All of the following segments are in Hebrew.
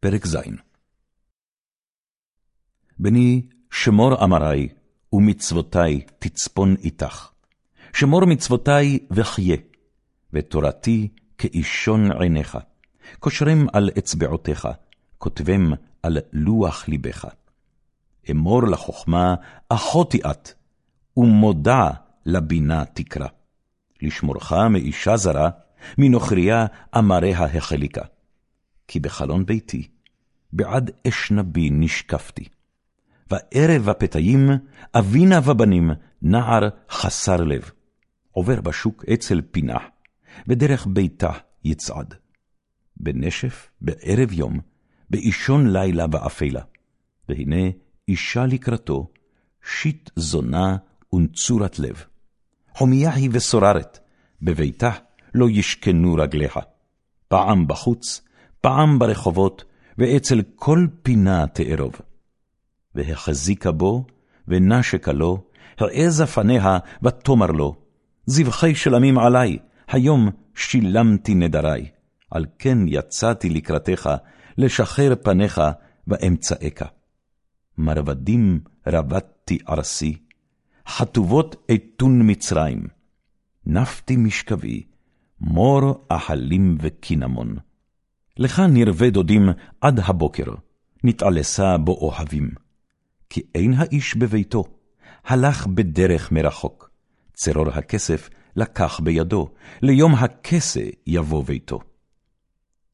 פרק ז. בני, שמור אמרי, ומצוותי תצפון איתך. שמור מצוותי וחיה, ותורתי כאישון עיניך. קושרם על אצבעותיך, כותבם על לוח לבך. אמור לחכמה, אחותי את, ומודע לבינה תקרא. לשמורך מאישה זרה, מנוכריה אמריה החליקה. כי בחלון ביתי, בעד אשנבי נשקפתי. וערב הפתאים, אבינה ובנים, נער חסר לב. עובר בשוק אצל פינה, בדרך ביתה יצעד. בנשף, בערב יום, באישון לילה באפלה. והנה אישה לקראתו, שיט זונה ונצורת לב. חומיה היא וסוררת, בביתה לא ישכנו רגליה. פעם בחוץ, פעם ברחובות, ואצל כל פינה תארוב. והחזיקה בו, ונשקה לו, העזה פניה, ותאמר לו, זבחי שלמים עלי, היום שילמתי נדרי, על כן יצאתי לקראתך, לשחרר פניך ואמצאך. מרבדים רבדתי ארסי, חטובות אתון מצרים. נפתי משכבי, מור אחלים וקינמון. לך נרווה דודים עד הבוקר, נתעלסה בו אוהבים. כי אין האיש בביתו, הלך בדרך מרחוק. צרור הכסף לקח בידו, ליום הכסה יבוא ביתו.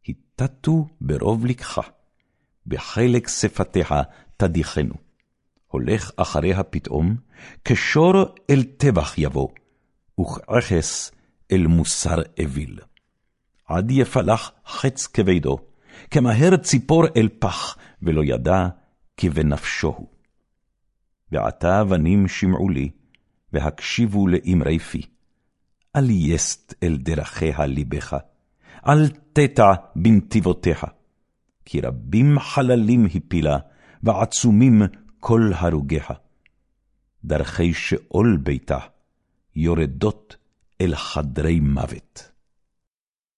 התתו ברוב לקחה, בחלק שפתיה תדיחנו. הולך אחריה פתאום, כשור אל טבח יבוא, וכעכס אל מוסר אוויל. עד יפלח חץ כבידו, כמהר ציפור אל פח, ולא ידע כי בנפשו הוא. ועתה בנים שמעו לי, והקשיבו לאמרי פי. אל יסט אל דרכיה ליבך, אל תטע בנתיבותיה. כי רבים חללים הפילה, ועצומים כל הרוגיה. דרכי שאול ביתה, יורדות אל חדרי מוות.